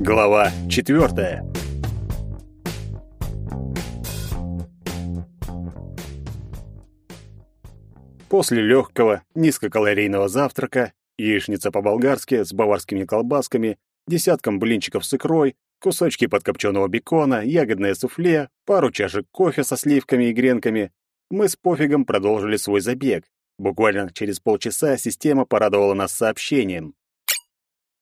Глава четвертая. После легкого, низкокалорийного завтрака, яичница по-болгарски с баварскими колбасками, десятком блинчиков с икрой, кусочки подкопченого бекона, ягодное суфле, пару чашек кофе со сливками и гренками, мы с пофигом продолжили свой забег. Буквально через полчаса система порадовала нас сообщением.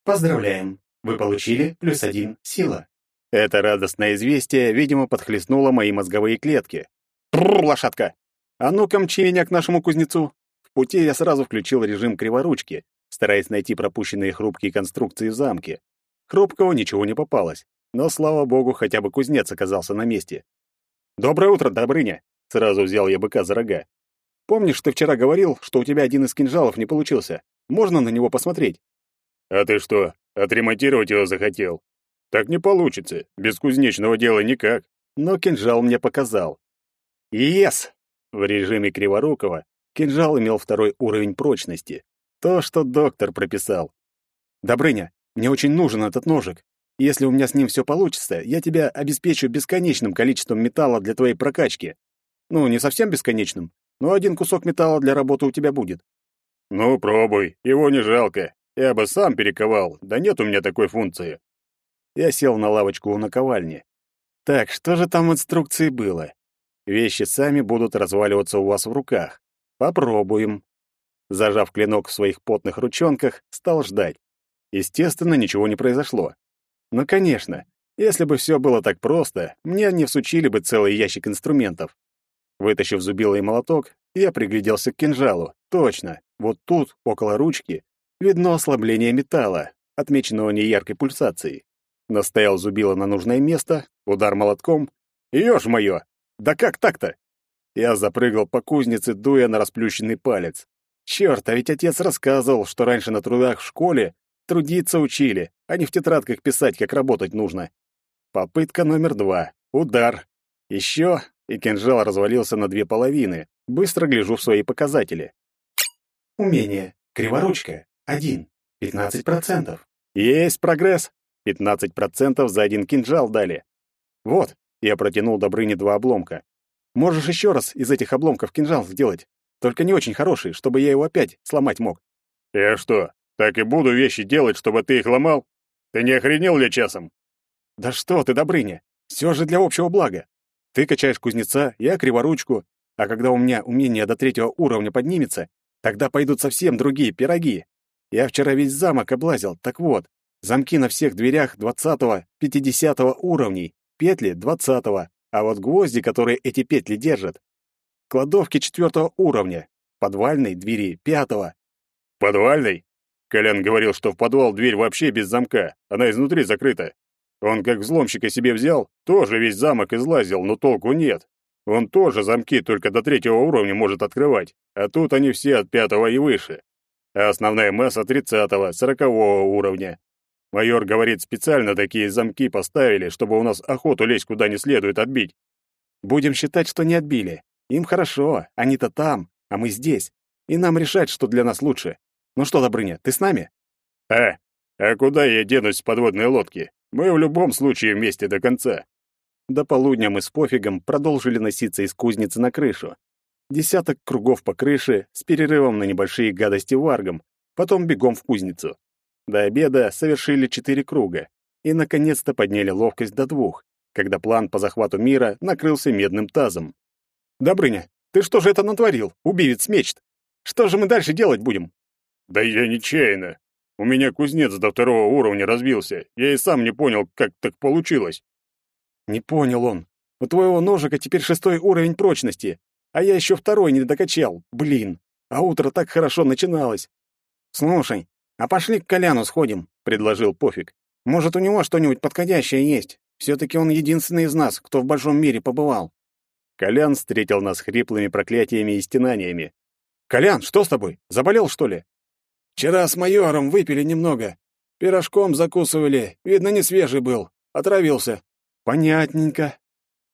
Поздравляем! Вы получили плюс один сила. Это радостное известие, видимо, подхлестнуло мои мозговые клетки. Тррр, лошадка! А ну-ка меня к нашему кузнецу. В пути я сразу включил режим криворучки, стараясь найти пропущенные хрупкие конструкции в замке. Хрупкого ничего не попалось, но, слава богу, хотя бы кузнец оказался на месте. «Доброе утро, Добрыня!» — сразу взял я быка за рога. «Помнишь, ты вчера говорил, что у тебя один из кинжалов не получился? Можно на него посмотреть?» «А ты что, отремонтировать его захотел? Так не получится, без кузнечного дела никак». Но кинжал мне показал. «Ес!» В режиме Криворукова кинжал имел второй уровень прочности. То, что доктор прописал. «Добрыня, мне очень нужен этот ножик. Если у меня с ним все получится, я тебя обеспечу бесконечным количеством металла для твоей прокачки. Ну, не совсем бесконечным, но один кусок металла для работы у тебя будет». «Ну, пробуй, его не жалко. Я бы сам перековал, да нет у меня такой функции». Я сел на лавочку у наковальни. Так, что же там в инструкции было? Вещи сами будут разваливаться у вас в руках. Попробуем. Зажав клинок в своих потных ручонках, стал ждать. Естественно, ничего не произошло. Но, конечно, если бы все было так просто, мне не всучили бы целый ящик инструментов. Вытащив зубило и молоток, я пригляделся к кинжалу. Точно, вот тут, около ручки, Видно ослабление металла, отмеченного неяркой пульсацией. Настоял зубило на нужное место, удар молотком. Ёж моё! Да как так-то? Я запрыгал по кузнице, дуя на расплющенный палец. Чёрт, а ведь отец рассказывал, что раньше на трудах в школе трудиться учили, а не в тетрадках писать, как работать нужно. Попытка номер два. Удар. Ещё, и кинжал развалился на две половины. Быстро гляжу в свои показатели. Умение. Криворучка. Один. Пятнадцать процентов. Есть прогресс. Пятнадцать процентов за один кинжал дали. Вот, я протянул Добрыне два обломка. Можешь еще раз из этих обломков кинжал сделать. Только не очень хороший, чтобы я его опять сломать мог. Я что, так и буду вещи делать, чтобы ты их ломал? Ты не охренел ли часом? Да что ты, Добрыня, все же для общего блага. Ты качаешь кузнеца, я криворучку, а когда у меня умение до третьего уровня поднимется, тогда пойдут совсем другие пироги. Я вчера весь замок облазил, так вот, замки на всех дверях двадцатого, пятидесятого уровней, петли двадцатого, а вот гвозди, которые эти петли держат, кладовки четвертого уровня, подвальной двери пятого. Подвальной? Колян говорил, что в подвал дверь вообще без замка, она изнутри закрыта. Он как взломщика себе взял, тоже весь замок излазил, но толку нет. Он тоже замки только до третьего уровня может открывать, а тут они все от пятого и выше а основная масса 30-го, 40-го уровня. Майор говорит, специально такие замки поставили, чтобы у нас охоту лезть куда не следует отбить. Будем считать, что не отбили. Им хорошо, они-то там, а мы здесь. И нам решать, что для нас лучше. Ну что, Добрыня, ты с нами? А, а куда я денусь с подводной лодки? Мы в любом случае вместе до конца. До полудня мы с пофигом продолжили носиться из кузницы на крышу. Десяток кругов по крыше с перерывом на небольшие гадости варгом, потом бегом в кузницу. До обеда совершили четыре круга и, наконец-то, подняли ловкость до двух, когда план по захвату мира накрылся медным тазом. «Добрыня, ты что же это натворил, убивец мечт? Что же мы дальше делать будем?» «Да я нечаянно. У меня кузнец до второго уровня разбился. Я и сам не понял, как так получилось». «Не понял он. У твоего ножика теперь шестой уровень прочности, а я еще второй не докачал. Блин. А утро так хорошо начиналось. Слушай, а пошли к Коляну сходим, предложил Пофиг. Может, у него что-нибудь подходящее есть? Все-таки он единственный из нас, кто в большом мире побывал. Колян встретил нас хриплыми проклятиями и стенаниями. «Колян, что с тобой? Заболел, что ли?» «Вчера с майором выпили немного. Пирожком закусывали. Видно, не свежий был. Отравился». «Понятненько.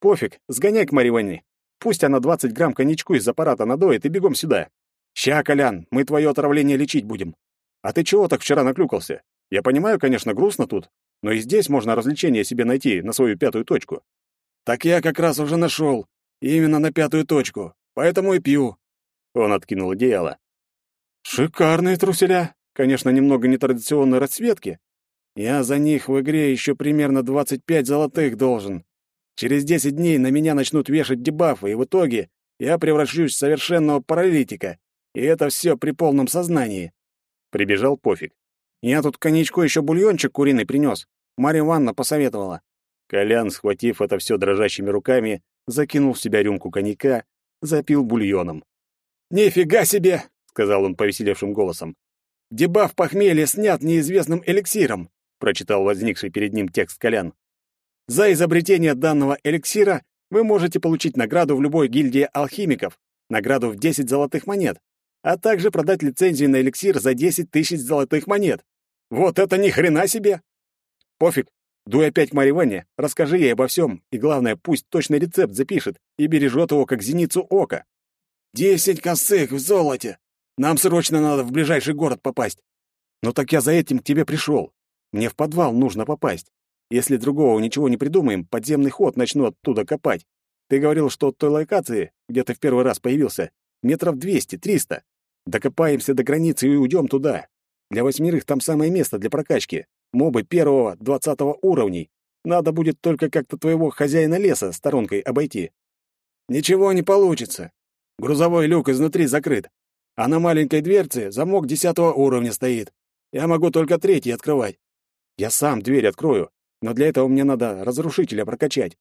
Пофиг, сгоняй к Марье Ивановне. Пусть она 20 грамм коньячку из аппарата надоет и бегом сюда. Ща, Колян, мы твое отравление лечить будем. А ты чего так вчера наклюкался? Я понимаю, конечно, грустно тут, но и здесь можно развлечение себе найти на свою пятую точку. Так я как раз уже нашел. Именно на пятую точку. Поэтому и пью. Он откинул одеяло. Шикарные труселя. Конечно, немного нетрадиционной расцветки. Я за них в игре еще примерно 25 золотых должен. Через 10 дней на меня начнут вешать дебафы, и в итоге я превращусь в совершенного паралитика. И это все при полном сознании. Прибежал пофиг. Я тут коньячку еще бульончик куриный принес. Марья Ивановна посоветовала. Колян, схватив это все дрожащими руками, закинул в себя рюмку коньяка, запил бульоном. «Нифига себе!» — сказал он повеселевшим голосом. «Дебаф похмелья снят неизвестным эликсиром», — прочитал возникший перед ним текст Колян. «За изобретение данного эликсира вы можете получить награду в любой гильдии алхимиков, награду в 10 золотых монет, а также продать лицензию на эликсир за 10 тысяч золотых монет. Вот это ни хрена себе! Пофиг, дуй опять к Мариване, расскажи ей обо всем, и главное, пусть точный рецепт запишет и бережет его как зеницу ока. Десять косых в золоте! Нам срочно надо в ближайший город попасть. Ну так я за этим к тебе пришел. Мне в подвал нужно попасть. Если другого ничего не придумаем, подземный ход начну оттуда копать. Ты говорил, что от той локации, где ты в первый раз появился, метров двести, триста. Докопаемся до границы и уйдем туда. Для восьмерых там самое место для прокачки. Мобы первого, двадцатого уровней. Надо будет только как-то твоего хозяина леса сторонкой обойти. Ничего не получится. Грузовой люк изнутри закрыт. А на маленькой дверце замок десятого уровня стоит. Я могу только третий открывать. Я сам дверь открою, но для этого мне надо разрушителя прокачать.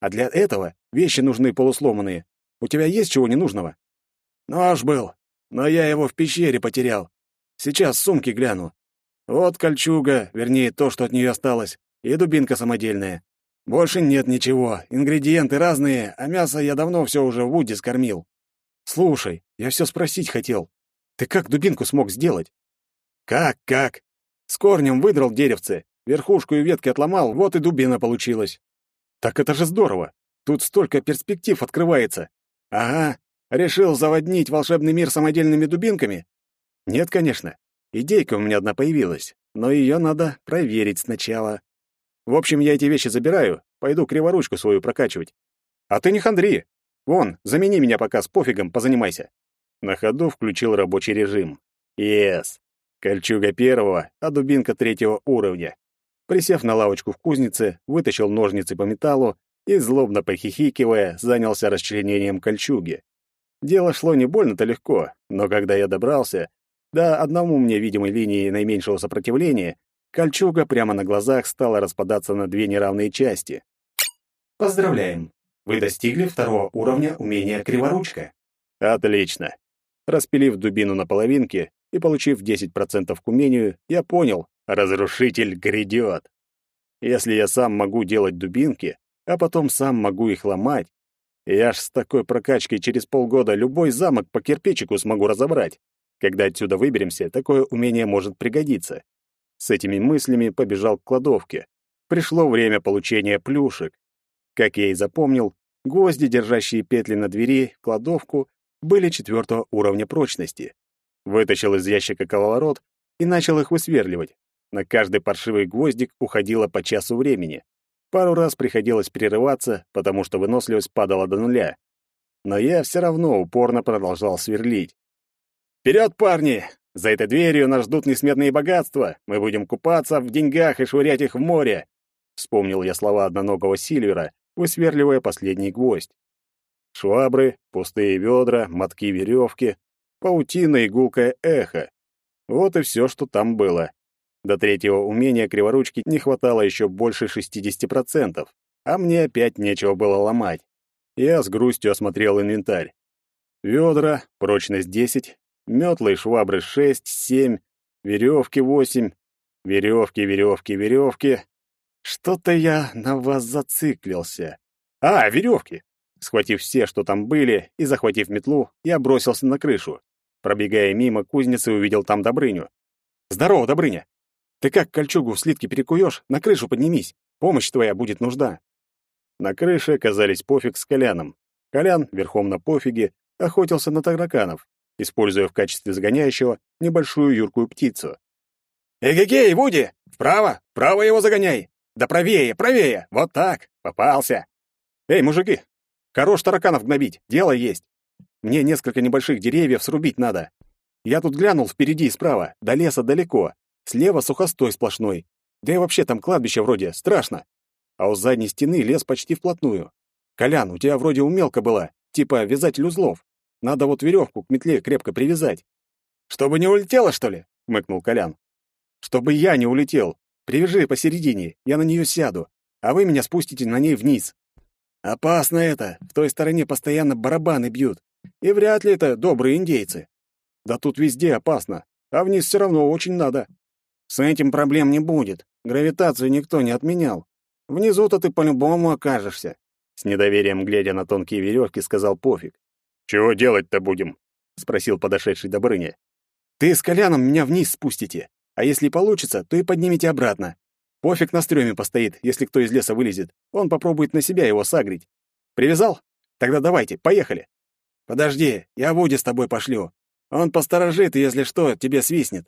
А для этого вещи нужны полусломанные. У тебя есть чего ненужного? Нож был, но я его в пещере потерял. Сейчас в сумке гляну. Вот кольчуга, вернее, то, что от нее осталось, и дубинка самодельная. Больше нет ничего, ингредиенты разные, а мясо я давно все уже в Вуди скормил. Слушай, я все спросить хотел. Ты как дубинку смог сделать? Как, как? С корнем выдрал деревце, верхушку и ветки отломал, вот и дубина получилась. Так это же здорово. Тут столько перспектив открывается. Ага, решил заводнить волшебный мир самодельными дубинками? Нет, конечно. Идейка у меня одна появилась, но ее надо проверить сначала. В общем, я эти вещи забираю, пойду криворучку свою прокачивать. А ты не хандри, Вон, замени меня пока с пофигом, позанимайся. На ходу включил рабочий режим. Yes. Кольчуга первого, а дубинка третьего уровня. Присев на лавочку в кузнице, вытащил ножницы по металлу и, злобно похихикивая, занялся расчленением кольчуги. Дело шло не больно-то легко, но когда я добрался до одному мне видимой линии наименьшего сопротивления, кольчуга прямо на глазах стала распадаться на две неравные части. Поздравляем! Вы достигли второго уровня умения Криворучка. Отлично. Распилив дубину на половинки и получив 10% к умению, я понял, разрушитель грядет. Если я сам могу делать дубинки, а потом сам могу их ломать, я ж с такой прокачкой через полгода любой замок по кирпичику смогу разобрать. Когда отсюда выберемся, такое умение может пригодиться. С этими мыслями побежал к кладовке. Пришло время получения плюшек. Как я и запомнил, гвозди, держащие петли на двери кладовку, были четвертого уровня прочности. Вытащил из ящика коловорот и начал их высверливать. На каждый паршивый гвоздик уходило по часу времени. Пару раз приходилось перерываться, потому что выносливость падала до нуля. Но я все равно упорно продолжал сверлить. «Вперед, парни! За этой дверью нас ждут несметные богатства. Мы будем купаться в деньгах и швырять их в море!» Вспомнил я слова одноногого Сильвера, высверливая последний гвоздь. Швабры, пустые ведра, мотки веревки, паутина и гулкое эхо. Вот и все, что там было. До третьего умения криворучки не хватало еще больше 60%, а мне опять нечего было ломать. Я с грустью осмотрел инвентарь. Ведра, прочность 10, метлы и швабры 6, 7, веревки 8, веревки, веревки, веревки, что-то я на вас зациклился. А, веревки! Схватив все, что там были, и захватив метлу, я бросился на крышу. Пробегая мимо кузницы, увидел там Добрыню. «Здорово, Добрыня! Ты как кольчугу в слитке перекуешь, на крышу поднимись. Помощь твоя будет нужда». На крыше оказались пофиг с Коляном. Колян, верхом на пофиге, охотился на тараканов, используя в качестве загоняющего небольшую юркую птицу. Эгегей, Вуди! Вправо! Вправо его загоняй! Да правее, правее! Вот так! Попался! Эй, мужики! Хорош тараканов гнобить, дело есть. Мне несколько небольших деревьев срубить надо. Я тут глянул впереди и справа, до леса далеко. Слева сухостой сплошной. Да и вообще там кладбище вроде, страшно. А у задней стены лес почти вплотную. Колян, у тебя вроде умелка была, типа вязатель узлов. Надо вот веревку к метле крепко привязать. Чтобы не улетело, что ли? мыкнул Колян. Чтобы я не улетел. Привяжи посередине, я на нее сяду, а вы меня спустите на ней вниз. Опасно это. В той стороне постоянно барабаны бьют. И вряд ли это добрые индейцы. Да тут везде опасно, а вниз все равно очень надо. С этим проблем не будет. Гравитацию никто не отменял. Внизу-то ты по-любому окажешься. С недоверием глядя на тонкие веревки, сказал Пофиг. «Чего делать-то будем?» — спросил подошедший Добрыня. «Ты с Коляном меня вниз спустите, а если получится, то и поднимите обратно. Пофиг на стреме постоит, если кто из леса вылезет. Он попробует на себя его сагрить. Привязал? Тогда давайте, поехали. Подожди, я Вуди с тобой пошлю. Он посторожит, и если что, тебе свистнет.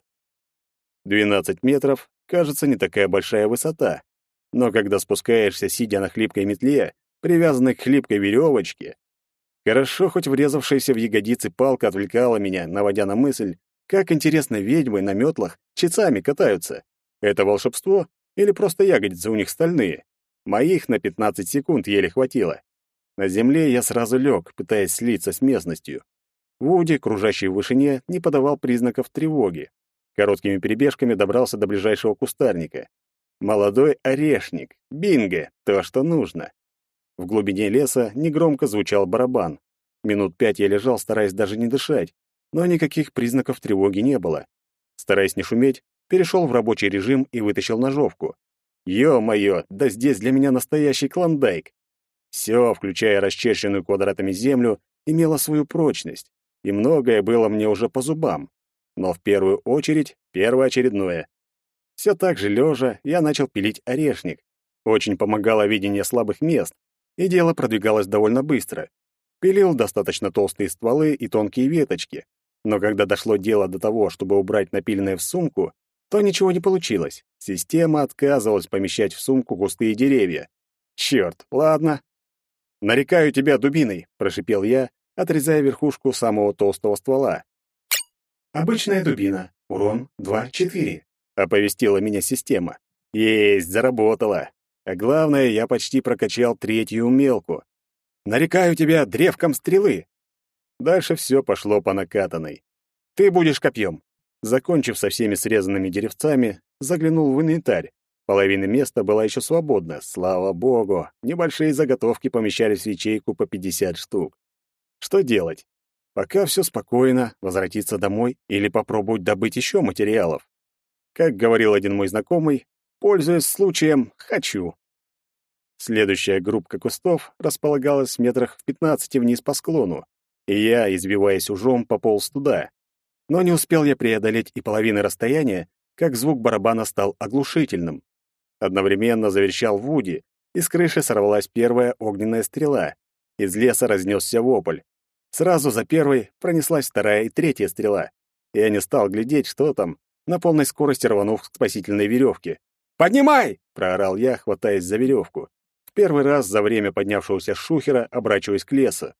Двенадцать метров, кажется, не такая большая высота. Но когда спускаешься, сидя на хлипкой метле, привязанной к хлипкой веревочке, хорошо хоть врезавшаяся в ягодицы палка отвлекала меня, наводя на мысль, как интересно ведьмы на метлах чецами катаются. Это волшебство или просто ягодицы у них стальные? Моих на 15 секунд еле хватило. На земле я сразу лег, пытаясь слиться с местностью. Вуди, кружащий в вышине, не подавал признаков тревоги. Короткими перебежками добрался до ближайшего кустарника. Молодой орешник. Бинго! То, что нужно. В глубине леса негромко звучал барабан. Минут пять я лежал, стараясь даже не дышать, но никаких признаков тревоги не было. Стараясь не шуметь, перешел в рабочий режим и вытащил ножовку. Ё-моё, да здесь для меня настоящий клондайк. Все, включая расчерченную квадратами землю, имело свою прочность и многое было мне уже по зубам. Но в первую очередь первоочередное. Все так же лежа я начал пилить орешник. Очень помогало видение слабых мест, и дело продвигалось довольно быстро. Пилил достаточно толстые стволы и тонкие веточки, но когда дошло дело до того, чтобы убрать напиленное в сумку, то ничего не получилось. Система отказывалась помещать в сумку густые деревья. Черт, ладно. «Нарекаю тебя дубиной», — прошипел я, отрезая верхушку самого толстого ствола. «Обычная дубина. Урон 2-4», — оповестила меня система. «Есть, заработала. А главное, я почти прокачал третью умелку. Нарекаю тебя древком стрелы». Дальше все пошло по накатанной. «Ты будешь копьем». Закончив со всеми срезанными деревцами, заглянул в инвентарь. Половина места была еще свободна, слава богу. Небольшие заготовки помещались в ячейку по 50 штук. Что делать? Пока все спокойно, возвратиться домой или попробовать добыть еще материалов. Как говорил один мой знакомый, пользуясь случаем, хочу. Следующая группка кустов располагалась в метрах в 15 вниз по склону, и я, избиваясь ужом, пополз туда. Но не успел я преодолеть и половины расстояния, как звук барабана стал оглушительным. Одновременно заверещал Вуди, и с крыши сорвалась первая огненная стрела. Из леса разнесся вопль. Сразу за первой пронеслась вторая и третья стрела. Я не стал глядеть, что там, на полной скорости рванув к спасительной веревке. «Поднимай!» — проорал я, хватаясь за веревку. В первый раз за время поднявшегося шухера обращаясь к лесу.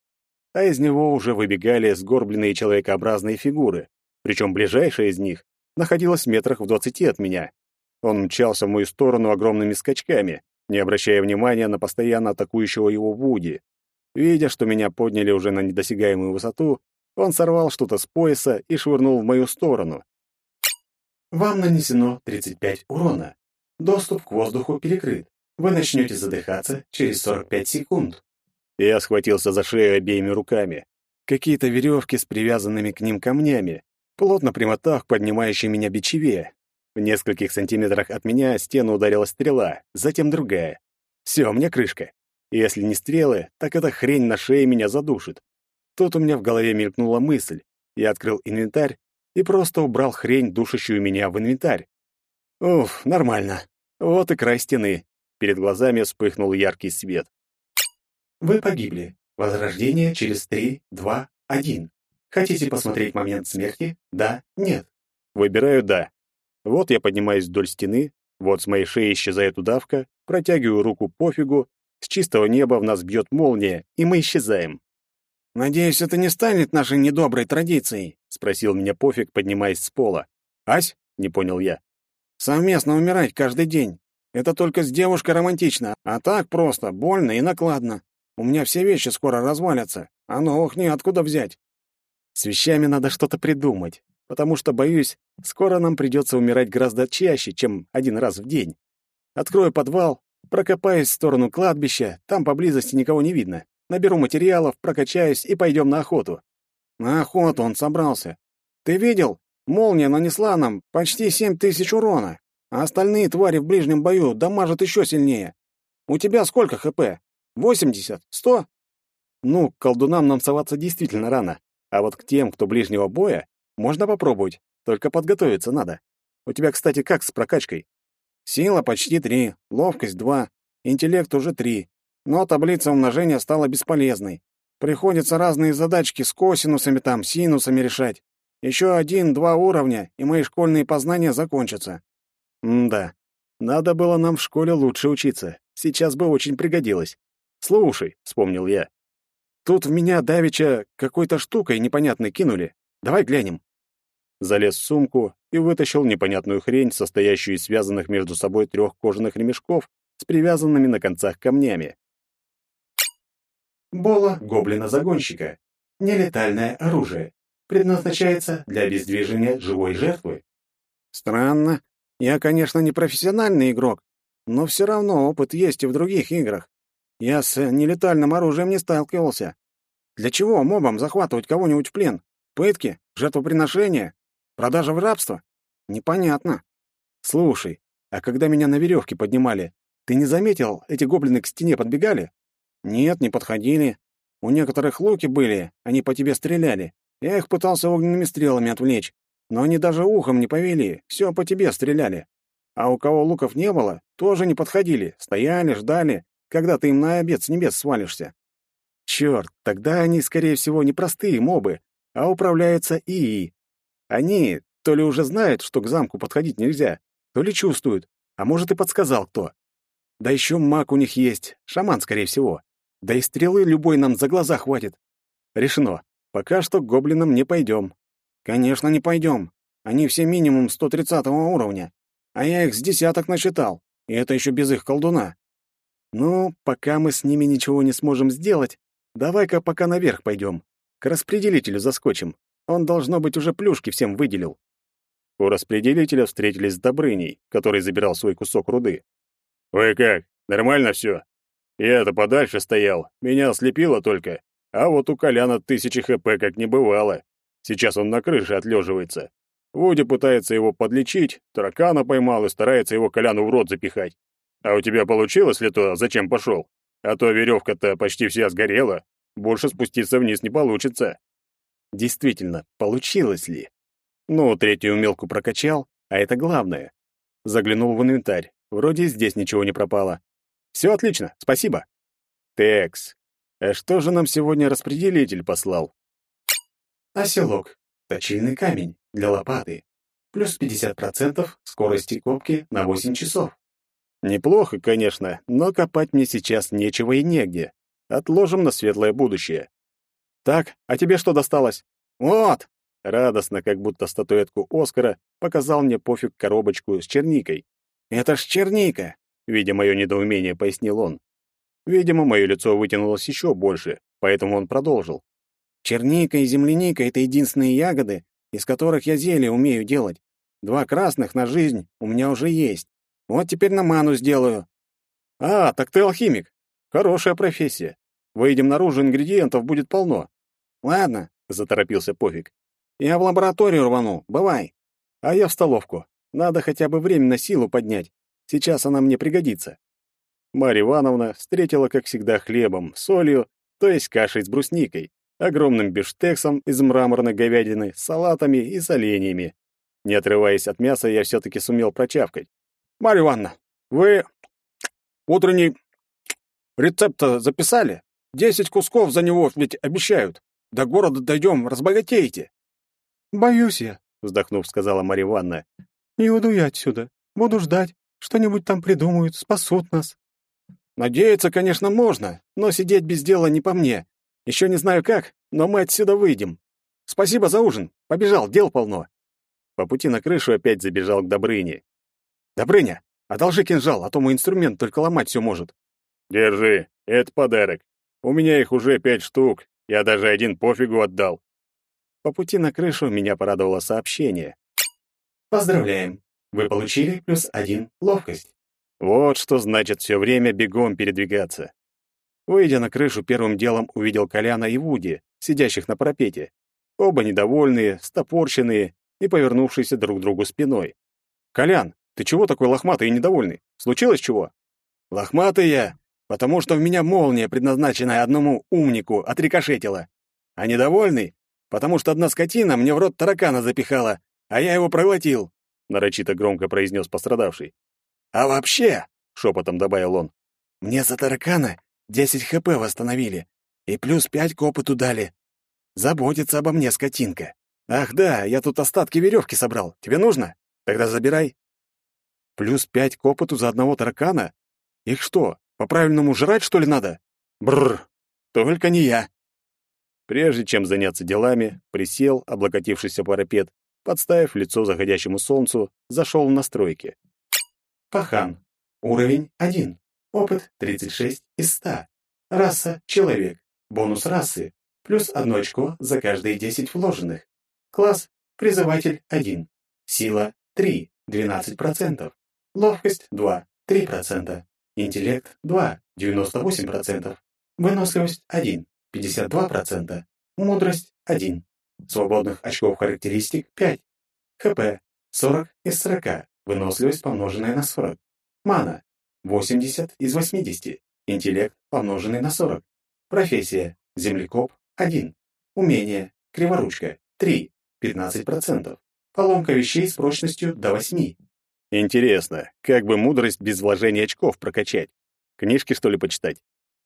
А из него уже выбегали сгорбленные человекообразные фигуры. Причем ближайшая из них находилась в метрах в двадцати от меня. Он мчался в мою сторону огромными скачками, не обращая внимания на постоянно атакующего его Вуди. Видя, что меня подняли уже на недосягаемую высоту, он сорвал что-то с пояса и швырнул в мою сторону. Вам нанесено 35 урона. Доступ к воздуху перекрыт. Вы начнете задыхаться через 45 секунд. Я схватился за шею обеими руками. Какие-то веревки с привязанными к ним камнями, плотно примотав к поднимающей меня бичеве. В нескольких сантиметрах от меня стену ударила стрела, затем другая. Все, мне крышка. Если не стрелы, так эта хрень на шее меня задушит. Тут у меня в голове мелькнула мысль. Я открыл инвентарь и просто убрал хрень, душащую меня в инвентарь. Уф, нормально. Вот и край стены. Перед глазами вспыхнул яркий свет. Вы погибли. Возрождение через 3, 2, 1. Хотите посмотреть момент смерти? Да, нет. Выбираю «да». Вот я поднимаюсь вдоль стены, вот с моей шеи исчезает удавка, протягиваю руку пофигу, с чистого неба в нас бьет молния, и мы исчезаем. «Надеюсь, это не станет нашей недоброй традицией?» — спросил меня пофиг, поднимаясь с пола. «Ась?» — не понял я. «Совместно умирать каждый день. Это только с девушкой романтично, а так просто, больно и накладно. У меня все вещи скоро развалятся, а новых неоткуда взять». «С вещами надо что-то придумать, потому что, боюсь, скоро нам придется умирать гораздо чаще, чем один раз в день. Открою подвал, прокопаюсь в сторону кладбища, там поблизости никого не видно. Наберу материалов, прокачаюсь и пойдем на охоту. На охоту он собрался. Ты видел? Молния нанесла нам почти семь тысяч урона, а остальные твари в ближнем бою дамажат еще сильнее. У тебя сколько ХП? Восемьдесят? Сто? Ну, к колдунам нам соваться действительно рано. А вот к тем, кто ближнего боя, можно попробовать. Только подготовиться надо. У тебя, кстати, как с прокачкой? Сила почти три, ловкость два, интеллект уже три. Но таблица умножения стала бесполезной. Приходится разные задачки с косинусами там, синусами решать. Еще один-два уровня, и мои школьные познания закончатся. М-да. Надо было нам в школе лучше учиться. Сейчас бы очень пригодилось. Слушай, вспомнил я. Тут в меня давеча какой-то штукой непонятной кинули. Давай глянем. Залез в сумку и вытащил непонятную хрень, состоящую из связанных между собой трех кожаных ремешков с привязанными на концах камнями. Бола гоблина-загонщика. Нелетальное оружие. Предназначается для обездвижения живой жертвы. Странно. Я, конечно, не профессиональный игрок, но все равно опыт есть и в других играх. Я с нелетальным оружием не сталкивался. Для чего мобам захватывать кого-нибудь в плен? Пытки? Жертвоприношения? Продажа в рабство? Непонятно. Слушай, а когда меня на веревке поднимали, ты не заметил, эти гоблины к стене подбегали? Нет, не подходили. У некоторых луки были, они по тебе стреляли. Я их пытался огненными стрелами отвлечь, но они даже ухом не повели, все по тебе стреляли. А у кого луков не было, тоже не подходили, стояли, ждали, когда ты им на обед с небес свалишься. Черт, тогда они, скорее всего, не простые мобы, а управляются ИИ. Они то ли уже знают, что к замку подходить нельзя, то ли чувствуют, а может и подсказал кто. Да еще маг у них есть, шаман, скорее всего. Да и стрелы любой нам за глаза хватит. Решено. Пока что к гоблинам не пойдем. Конечно, не пойдем. Они все минимум 130 уровня. А я их с десяток насчитал. И это еще без их колдуна. Ну, пока мы с ними ничего не сможем сделать, давай-ка пока наверх пойдем. К распределителю заскочим. Он, должно быть, уже плюшки всем выделил. У распределителя встретились с Добрыней, который забирал свой кусок руды. «Вы как, нормально все? Я-то подальше стоял, меня ослепило только. А вот у Коляна тысячи ХП как не бывало. Сейчас он на крыше отлеживается. Вуди пытается его подлечить, таракана поймал и старается его Коляну в рот запихать. А у тебя получилось ли то, зачем пошел? А то веревка-то почти вся сгорела. Больше спуститься вниз не получится. Действительно, получилось ли? Ну, третью мелку прокачал, а это главное. Заглянул в инвентарь. Вроде здесь ничего не пропало. Все отлично, спасибо. Текс. А что же нам сегодня распределитель послал? Оселок. Точильный камень для лопаты. Плюс 50% скорости копки на 8 часов. Неплохо, конечно, но копать мне сейчас нечего и негде. Отложим на светлое будущее. Так, а тебе что досталось? Вот! Радостно, как будто статуэтку Оскара, показал мне пофиг коробочку с черникой. Это ж черника, видя мое недоумение, пояснил он. Видимо, мое лицо вытянулось еще больше, поэтому он продолжил. Черника и земляника — это единственные ягоды, из которых я зелье умею делать. Два красных на жизнь у меня уже есть. Вот теперь на ману сделаю. А, так ты алхимик. Хорошая профессия. Выйдем наружу, ингредиентов будет полно. Ладно, заторопился Пофиг. Я в лабораторию рвану. Бывай. А я в столовку. Надо хотя бы время на силу поднять. Сейчас она мне пригодится. Марья Ивановна встретила, как всегда, хлебом, солью, то есть кашей с брусникой, огромным бифштексом из мраморной говядины, салатами и соленьями. Не отрываясь от мяса, я все-таки сумел прочавкать. «Марья Ивановна, вы утренний рецепт записали? Десять кусков за него ведь обещают. До города дойдем, разбогатеете». «Боюсь я», — вздохнув, сказала Марья Ивановна. Не уйду я отсюда. Буду ждать. Что-нибудь там придумают, спасут нас. Надеяться, конечно, можно, но сидеть без дела не по мне. Еще не знаю как, но мы отсюда выйдем. Спасибо за ужин. Побежал, дел полно. По пути на крышу опять забежал к Добрыне. Добрыня, одолжи кинжал, а то мой инструмент только ломать все может. Держи, это подарок. У меня их уже пять штук. Я даже один пофигу отдал. По пути на крышу меня порадовало сообщение. Поздравляем. Вы получили плюс один ловкость. Вот что значит все время бегом передвигаться. Выйдя на крышу, первым делом увидел Коляна и Вуди, сидящих на парапете. Оба недовольные, стопорщенные и повернувшиеся друг к другу спиной. «Колян, ты чего такой лохматый и недовольный? Случилось чего?» «Лохматый я, потому что в меня молния, предназначенная одному умнику, отрикошетила. А недовольный, потому что одна скотина мне в рот таракана запихала, а я его проглотил», — нарочито громко произнес пострадавший. «А вообще», — шепотом добавил он, — «мне за таракана десять хп восстановили и плюс пять к опыту дали. Заботится обо мне скотинка. Ах да, я тут остатки веревки собрал. Тебе нужно? Тогда забирай». «Плюс пять к опыту за одного таракана? Их что, по-правильному жрать, что ли, надо? Бррр, только не я». Прежде чем заняться делами, присел, облокотившись о парапет, подставив лицо заходящему солнцу, зашел в настройки. Пахан. Уровень 1. Опыт 36 из 100. Раса – человек. Бонус расы. Плюс 1 очко за каждые 10 вложенных. Класс – призыватель 1. Сила – 3, 12%. Ловкость – 2, 3%. Интеллект – 2, 98%. Выносливость – 1, 52%. Мудрость – 1. Свободных очков характеристик – 5. ХП – 40 из 40. Выносливость, помноженная на 40. Мана. 80 из 80. Интеллект, помноженный на 40. Профессия. Землекоп. 1. Умение. Криворучка. 3. 15%. Поломка вещей с прочностью до 8. Интересно, как бы мудрость без вложения очков прокачать? Книжки, что ли, почитать?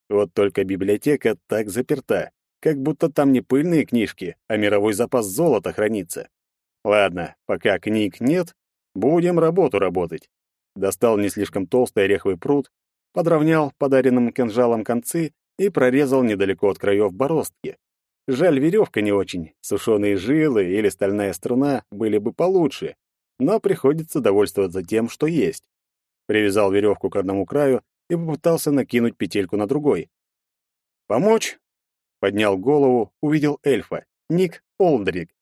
Вот только библиотека так заперта, как будто там не пыльные книжки, а мировой запас золота хранится. Ладно, пока книг нет, Будем работу работать. Достал не слишком толстый ореховый пруд, подровнял подаренным кинжалом концы и прорезал недалеко от краев бороздки. Жаль, веревка не очень. Сушеные жилы или стальная струна были бы получше, но приходится довольствоваться тем, что есть. Привязал веревку к одному краю и попытался накинуть петельку на другой. «Помочь?» Поднял голову, увидел эльфа, Ник Олдрик.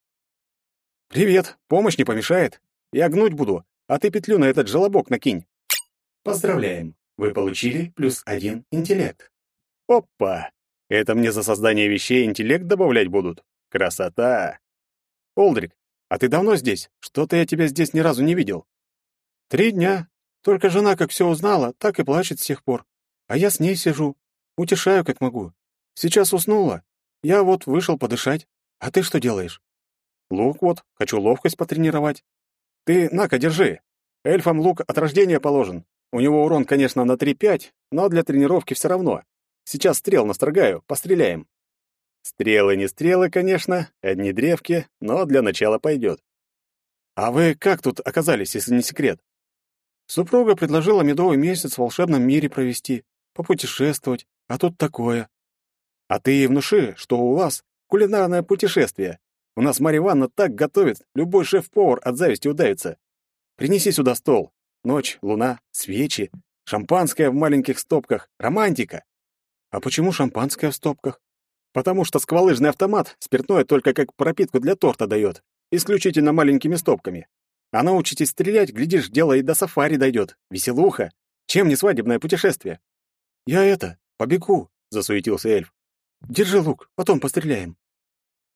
«Привет, помощь не помешает?» Я гнуть буду, а ты петлю на этот желобок накинь. Поздравляем. Вы получили плюс один интеллект. Опа! Это мне за создание вещей интеллект добавлять будут? Красота! Олдрик, а ты давно здесь? Что-то я тебя здесь ни разу не видел. Три дня. Только жена как все узнала, так и плачет с тех пор. А я с ней сижу. Утешаю, как могу. Сейчас уснула. Я вот вышел подышать. А ты что делаешь? Лук вот, хочу ловкость потренировать. Ты, на-ка, держи. Эльфам лук от рождения положен. У него урон, конечно, на 3-5, но для тренировки все равно. Сейчас стрел настрогаю, постреляем. Стрелы не стрелы, конечно, одни древки, но для начала пойдет. А вы как тут оказались, если не секрет? Супруга предложила медовый месяц в волшебном мире провести, попутешествовать, а тут такое. А ты ей внуши, что у вас кулинарное путешествие, у нас Марья Ивановна так готовит, любой шеф-повар от зависти удавится. Принеси сюда стол. Ночь, луна, свечи, шампанское в маленьких стопках, романтика. А почему шампанское в стопках? Потому что сквалыжный автомат спиртное только как пропитку для торта дает, исключительно маленькими стопками. А научитесь стрелять, глядишь, дело и до сафари дойдет. Веселуха. Чем не свадебное путешествие? Я это, побегу, засуетился эльф. Держи лук, потом постреляем.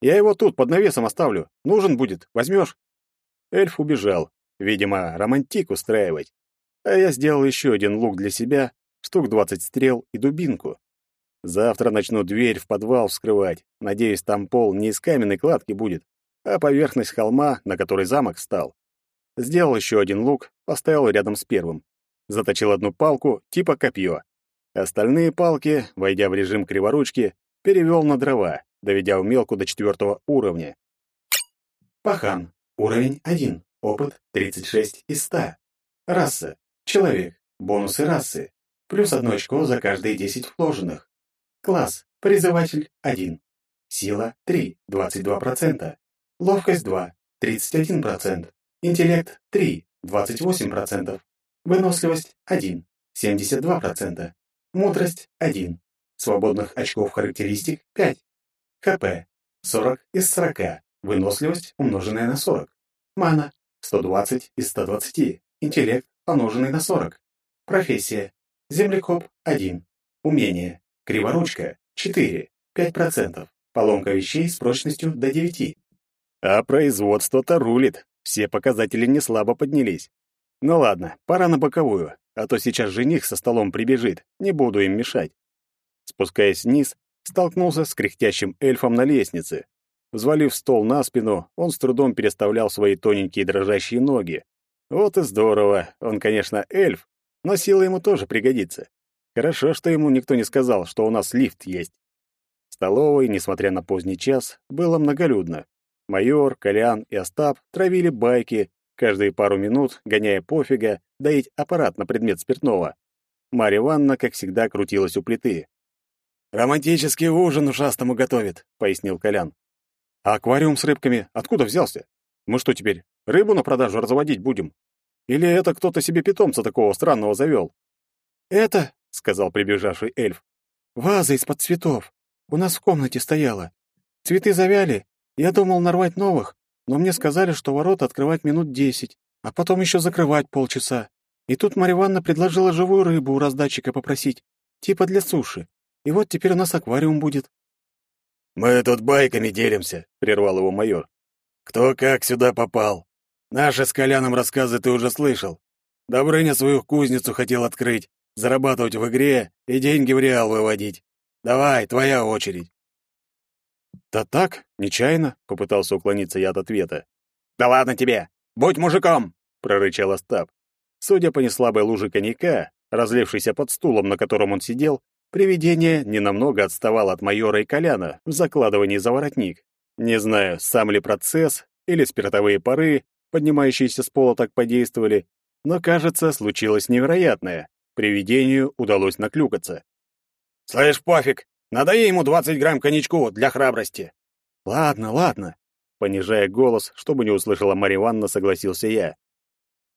Я его тут под навесом оставлю. Нужен будет, возьмешь?» Эльф убежал. Видимо, романтик устраивать. А я сделал еще один лук для себя, штук двадцать стрел и дубинку. Завтра начну дверь в подвал вскрывать. Надеюсь, там пол не из каменной кладки будет, а поверхность холма, на которой замок стал. Сделал еще один лук, поставил рядом с первым. Заточил одну палку, типа копье. Остальные палки, войдя в режим криворучки, перевел на дрова доведя умелку до четвертого уровня. Пахан. Уровень 1. Опыт 36 из 100. Раса. Человек. Бонусы расы. Плюс одно очко за каждые 10 вложенных. Класс. Призыватель 1. Сила 3, 22%. Ловкость 2, 31%. Интеллект 3, 28%. Выносливость 1, 72%. Мудрость 1. Свободных очков характеристик 5. ХП 40 из 40. Выносливость, умноженная на 40. Мана 120 из 120. Интеллект, помноженный на 40. Профессия. Землекоп 1. Умение. Криворучка 4. 5%. Поломка вещей с прочностью до 9. А производство-то рулит. Все показатели не слабо поднялись. Ну ладно, пора на боковую, а то сейчас жених со столом прибежит, не буду им мешать. Спускаясь вниз, столкнулся с кряхтящим эльфом на лестнице. Взвалив стол на спину, он с трудом переставлял свои тоненькие дрожащие ноги. Вот и здорово. Он, конечно, эльф, но сила ему тоже пригодится. Хорошо, что ему никто не сказал, что у нас лифт есть. В столовой, несмотря на поздний час, было многолюдно. Майор, Колян и Остап травили байки, каждые пару минут, гоняя пофига, доить аппарат на предмет спиртного. Марья Ивановна, как всегда, крутилась у плиты. «Романтический ужин ушастому готовит», — пояснил Колян. «А аквариум с рыбками откуда взялся? Мы что теперь, рыбу на продажу разводить будем? Или это кто-то себе питомца такого странного завел?» «Это», — сказал прибежавший эльф, — «ваза из-под цветов. У нас в комнате стояла. Цветы завяли, я думал нарвать новых, но мне сказали, что ворота открывать минут десять, а потом еще закрывать полчаса. И тут Марья Ивановна предложила живую рыбу у раздатчика попросить, типа для суши. И вот теперь у нас аквариум будет. «Мы тут байками делимся», — прервал его майор. «Кто как сюда попал? Наши с Коляном рассказы ты уже слышал. Добрыня свою кузницу хотел открыть, зарабатывать в игре и деньги в реал выводить. Давай, твоя очередь». «Да так, нечаянно», — попытался уклониться я от ответа. «Да ладно тебе! Будь мужиком!» — прорычал Остап. Судя по неслабой луже коньяка, разлившейся под стулом, на котором он сидел, привидение ненамного отставало от майора и Коляна в закладывании за воротник. Не знаю, сам ли процесс или спиртовые пары, поднимающиеся с пола, так подействовали, но, кажется, случилось невероятное. Привидению удалось наклюкаться. «Слышь, пофиг, Надай ему двадцать грамм коньячку для храбрости. Ладно, ладно. Понижая голос, чтобы не услышала Марья Ивановна, согласился я.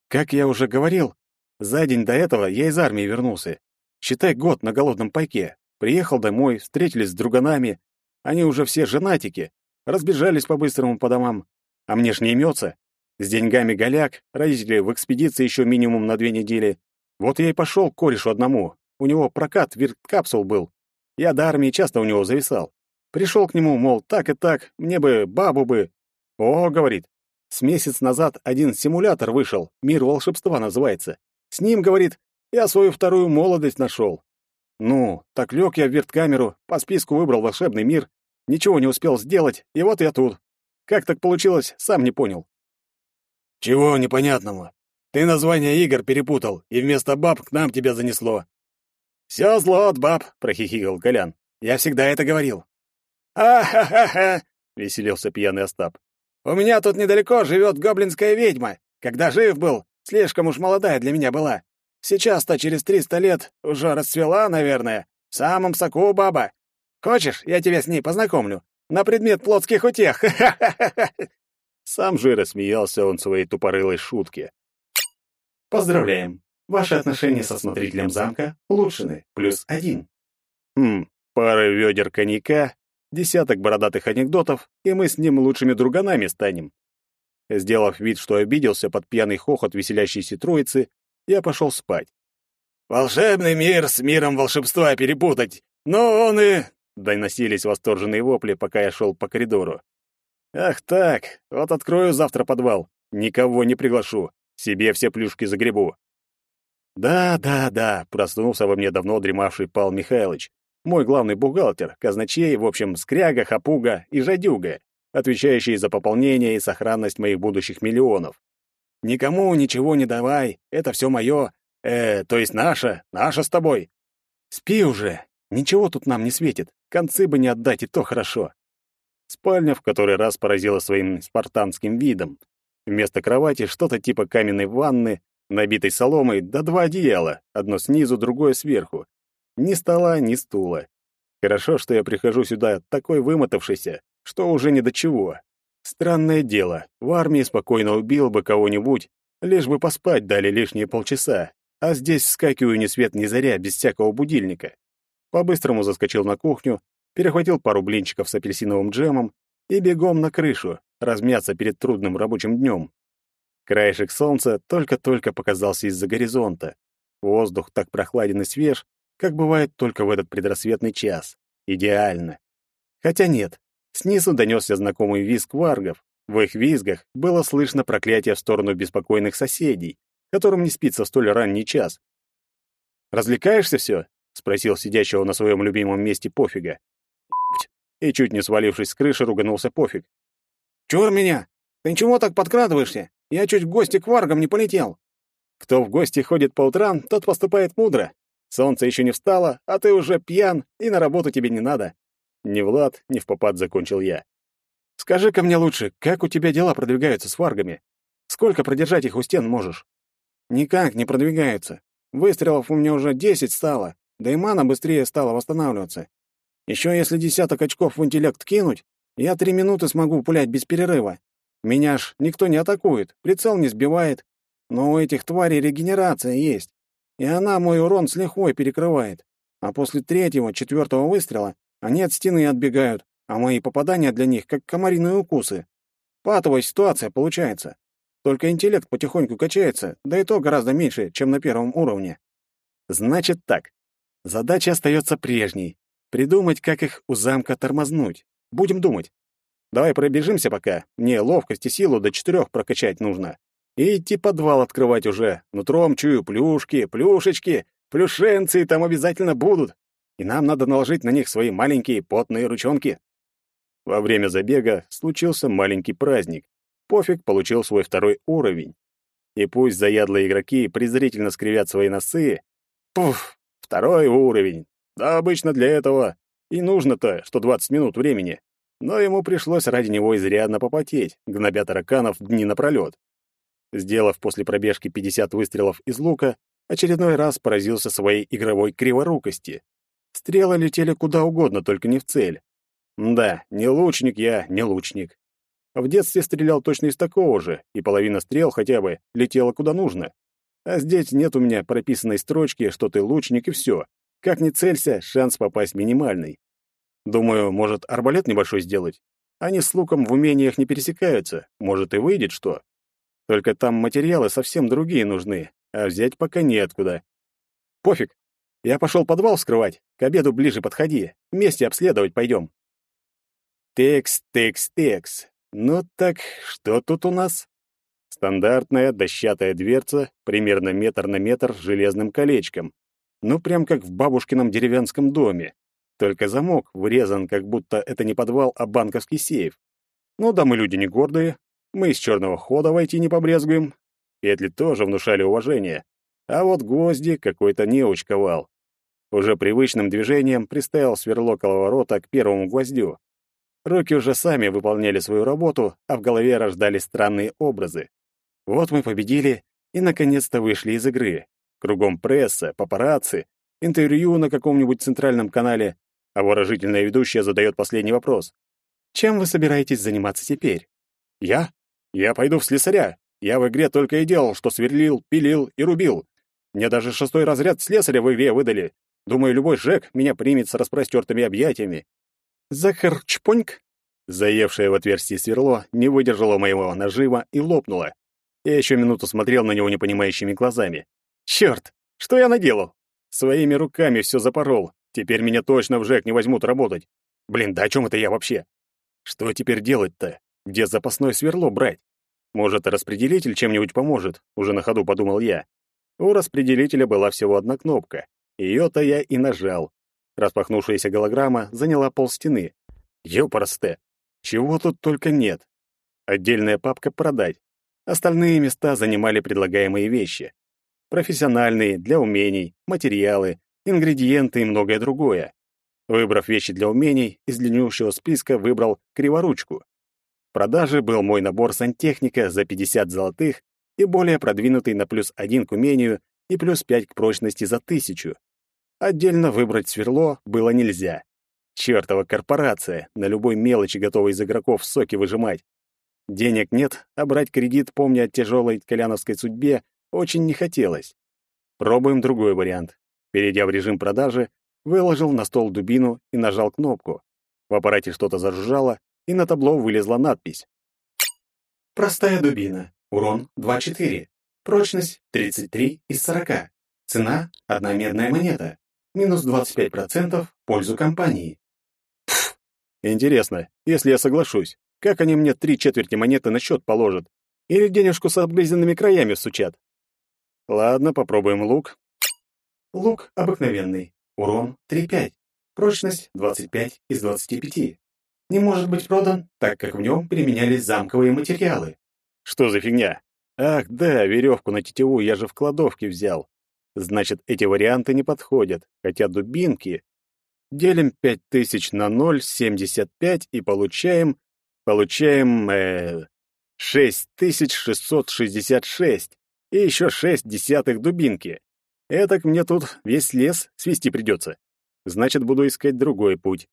Как я уже говорил, за день до этого я из армии вернулся. Считай год на голодном пайке. Приехал домой, встретились с друганами. Они уже все женатики. Разбежались по-быстрому по домам. А мне ж не имется. С деньгами голяк, родители в экспедиции еще минимум на две недели. Вот я и пошел к корешу одному. У него прокат вирт-капсул был. Я до армии часто у него зависал. Пришел к нему, мол, так и так, мне бы бабу бы. О, говорит, с месяц назад один симулятор вышел, «Мир волшебства» называется. С ним, говорит, я свою вторую молодость нашел. Ну, так лег я в верткамеру, по списку выбрал волшебный мир, ничего не успел сделать, и вот я тут. Как так получилось, сам не понял. Чего непонятного? Ты название игр перепутал, и вместо баб к нам тебя занесло. «Все зло от баб», — прохихикал Колян. «Я всегда это говорил». «А-ха-ха-ха!» — веселился пьяный Остап. «У меня тут недалеко живет гоблинская ведьма. Когда жив был, слишком уж молодая для меня была. Сейчас-то через триста лет уже расцвела, наверное. В самом соку баба. Хочешь, я тебя с ней познакомлю? На предмет плотских утех. Сам же рассмеялся он своей тупорылой шутке. Поздравляем! Ваши отношения со смотрителем замка улучшены, плюс один. Хм, пара ведер коньяка, десяток бородатых анекдотов, и мы с ним лучшими друганами станем. Сделав вид, что обиделся под пьяный хохот веселящейся троицы, я пошел спать. «Волшебный мир с миром волшебства перепутать! Но он и...» Доносились восторженные вопли, пока я шел по коридору. «Ах так, вот открою завтра подвал. Никого не приглашу. Себе все плюшки загребу. Да, да, да, проснулся во мне давно дремавший Павел Михайлович, мой главный бухгалтер, казначей, в общем, скряга, хапуга и жадюга, отвечающий за пополнение и сохранность моих будущих миллионов. Никому ничего не давай, это все мое, э, то есть наше, наше с тобой. Спи уже, ничего тут нам не светит, концы бы не отдать, и то хорошо. Спальня в который раз поразила своим спартанским видом. Вместо кровати что-то типа каменной ванны, набитой соломой, да два одеяла, одно снизу, другое сверху. Ни стола, ни стула. Хорошо, что я прихожу сюда такой вымотавшийся, что уже ни до чего. Странное дело, в армии спокойно убил бы кого-нибудь, лишь бы поспать дали лишние полчаса, а здесь вскакиваю ни свет ни заря, без всякого будильника. По-быстрому заскочил на кухню, перехватил пару блинчиков с апельсиновым джемом и бегом на крышу, размяться перед трудным рабочим днем. Краешек солнца только-только показался из-за горизонта. Воздух так прохладен и свеж, как бывает только в этот предрассветный час. Идеально. Хотя нет, снизу донесся знакомый визг варгов. В их визгах было слышно проклятие в сторону беспокойных соседей, которым не спится в столь ранний час. «Развлекаешься все?» — спросил сидящего на своем любимом месте пофига. И чуть не свалившись с крыши, руганулся пофиг. «Чур меня! Ты чего так подкрадываешься? Я чуть в гости к варгам не полетел!» «Кто в гости ходит по утрам, тот поступает мудро. Солнце еще не встало, а ты уже пьян, и на работу тебе не надо». Ни Влад, ни в попад закончил я. «Скажи-ка мне лучше, как у тебя дела продвигаются с варгами? Сколько продержать их у стен можешь?» «Никак не продвигаются. Выстрелов у меня уже десять стало, да и мана быстрее стала восстанавливаться. Еще если десяток очков в интеллект кинуть, я три минуты смогу пулять без перерыва. Меня ж никто не атакует, прицел не сбивает. Но у этих тварей регенерация есть, и она мой урон с лихвой перекрывает. А после третьего, четвертого выстрела они от стены отбегают, а мои попадания для них как комариные укусы. Патовая ситуация получается. Только интеллект потихоньку качается, да и то гораздо меньше, чем на первом уровне. Значит так. Задача остается прежней. Придумать, как их у замка тормознуть. Будем думать. Давай пробежимся пока. Мне ловкость и силу до четырех прокачать нужно. И идти подвал открывать уже. Нутром чую плюшки, плюшечки, плюшенцы там обязательно будут. И нам надо наложить на них свои маленькие потные ручонки. Во время забега случился маленький праздник. Пофиг получил свой второй уровень. И пусть заядлые игроки презрительно скривят свои носы, пуф, второй уровень. Да обычно для этого и нужно-то, что 20 минут времени. Но ему пришлось ради него изрядно попотеть, гнобя тараканов дни напролёт. Сделав после пробежки 50 выстрелов из лука, очередной раз поразился своей игровой криворукости. Стрелы летели куда угодно, только не в цель. Да, не лучник я, не лучник. В детстве стрелял точно из такого же, и половина стрел хотя бы летела куда нужно. А здесь нет у меня прописанной строчки, что ты лучник, и все. Как ни целься, шанс попасть минимальный. Думаю, может, арбалет небольшой сделать? Они с луком в умениях не пересекаются. Может, и выйдет что. Только там материалы совсем другие нужны, а взять пока неоткуда. Пофиг. Я пошел подвал вскрывать. К обеду ближе подходи. Вместе обследовать пойдем. Текс, текс, текс. Ну так, что тут у нас? Стандартная дощатая дверца, примерно метр на метр с железным колечком. Ну, прям как в бабушкином деревенском доме. Только замок вырезан, как будто это не подвал, а банковский сейф. Ну да мы люди не гордые. Мы из черного хода войти не побрезгуем. Петли тоже внушали уважение. А вот гвозди какой-то неуч ковал. Уже привычным движением приставил сверло коловорота к первому гвоздю. Руки уже сами выполняли свою работу, а в голове рождались странные образы. Вот мы победили и, наконец-то, вышли из игры. Кругом пресса, папарацци, интервью на каком-нибудь центральном канале, а выражительная ведущая задает последний вопрос. «Чем вы собираетесь заниматься теперь?» «Я? Я пойду в слесаря. Я в игре только и делал, что сверлил, пилил и рубил. Мне даже шестой разряд слесаря в игре выдали. Думаю, любой Жек меня примет с распростертыми объятиями». «Захар Чпоньк?» Заевшее в отверстие сверло не выдержало моего нажима и лопнуло. Я еще минуту смотрел на него непонимающими глазами. Черт, что я наделал? Своими руками все запорол. Теперь меня точно в ЖЭК не возьмут работать. Блин, да о чем это я вообще? Что теперь делать-то? Где запасное сверло брать? Может, распределитель чем-нибудь поможет? Уже на ходу подумал я. У распределителя была всего одна кнопка. Ее-то я и нажал. Распахнувшаяся голограмма заняла полстены. Ёпрсте! Чего тут только нет. Отдельная папка «Продать». Остальные места занимали предлагаемые вещи профессиональные, для умений, материалы, ингредиенты и многое другое. Выбрав вещи для умений, из длиннющего списка выбрал криворучку. В продаже был мой набор сантехника за 50 золотых и более продвинутый на плюс один к умению и плюс пять к прочности за тысячу. Отдельно выбрать сверло было нельзя. Чёртова корпорация, на любой мелочи готова из игроков соки выжимать. Денег нет, а брать кредит, помня о тяжелой коляновской судьбе, очень не хотелось. Пробуем другой вариант. Перейдя в режим продажи, выложил на стол дубину и нажал кнопку. В аппарате что-то зажужжало, и на табло вылезла надпись. Простая дубина. Урон 2-4. Прочность 33 из 40. Цена – одна медная монета. Минус 25% в пользу компании. Интересно, если я соглашусь, как они мне три четверти монеты на счет положат? Или денежку с обгрызенными краями всучат? Ладно, попробуем лук. Лук обыкновенный. Урон 3-5. Прочность 25 из 25. Не может быть продан, так как в нем применялись замковые материалы. Что за фигня? Ах, да, веревку на тетиву я же в кладовке взял. Значит, эти варианты не подходят, хотя дубинки... Делим 5000 на 0,75 и получаем... Получаем... Э, 6666 и еще 6 десятых дубинки. Этак мне тут весь лес свести придется. Значит, буду искать другой путь.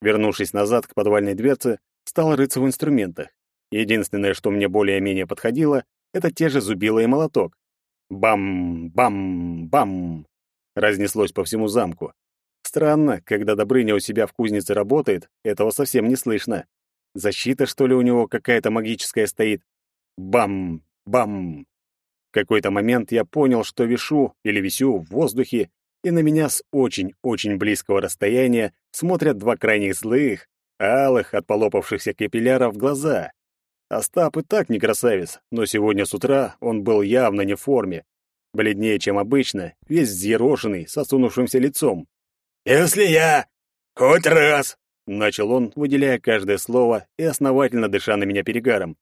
Вернувшись назад к подвальной дверце, стал рыться в инструментах. Единственное, что мне более-менее подходило, это те же зубило и молоток. Бам-бам-бам! Разнеслось по всему замку. Странно, когда Добрыня у себя в кузнице работает, этого совсем не слышно. Защита, что ли, у него какая-то магическая стоит? Бам-бам! В какой-то момент я понял, что вишу или висю в воздухе, и на меня с очень-очень близкого расстояния смотрят два крайних злых, алых от полопавшихся капилляров глаза. Остап и так не красавец, но сегодня с утра он был явно не в форме. Бледнее, чем обычно, весь взъерошенный, с осунувшимся лицом. «Если я хоть раз...» — начал он, выделяя каждое слово и основательно дыша на меня перегаром.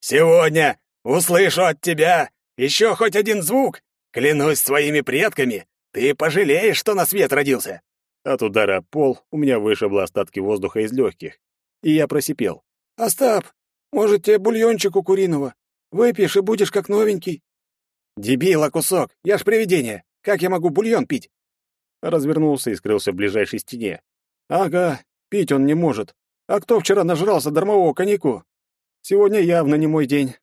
«Сегодня услышу от тебя еще хоть один звук, клянусь своими предками, ты пожалеешь, что на свет родился. От удара пол у меня вышибло остатки воздуха из легких, и я просипел. «Остап, может, тебе бульончику куриного? Выпьешь и будешь как новенький». «Дебила кусок! Я ж привидение! Как я могу бульон пить?» Развернулся и скрылся в ближайшей стене. «Ага, пить он не может. А кто вчера нажрался дармового коньяку? Сегодня явно не мой день».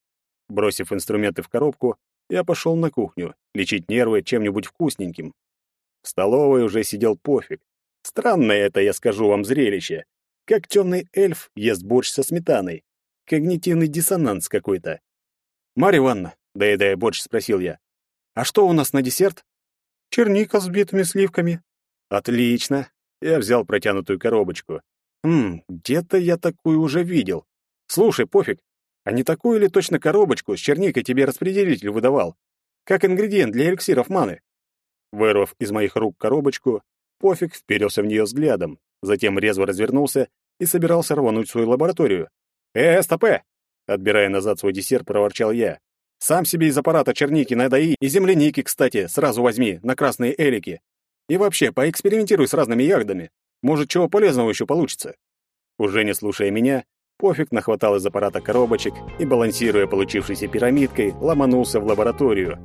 Бросив инструменты в коробку, я пошел на кухню, лечить нервы чем-нибудь вкусненьким. В столовой уже сидел пофиг. Странное это, я скажу вам, зрелище. Как темный эльф ест борщ со сметаной. Когнитивный диссонанс какой-то. «Марья Ивановна», — доедая борщ, спросил я, «а что у нас на десерт?» «Черника с битыми сливками». «Отлично». Я взял протянутую коробочку. «Хм, где-то я такую уже видел. Слушай, пофиг, а не такую ли точно коробочку с черникой тебе распределитель выдавал? Как ингредиент для эликсиров маны?» Вырвав из моих рук коробочку, пофиг вперился в нее взглядом, затем резво развернулся и собирался рвануть свою лабораторию. «Э, стопе!» Отбирая назад свой десерт, проворчал я. «Сам себе из аппарата черники надаи и земляники, кстати, сразу возьми, на красные элики. И вообще, поэкспериментируй с разными ягодами. Может, чего полезного еще получится». Уже не слушая меня, Пофиг нахватал из аппарата коробочек и, балансируя получившейся пирамидкой, ломанулся в лабораторию.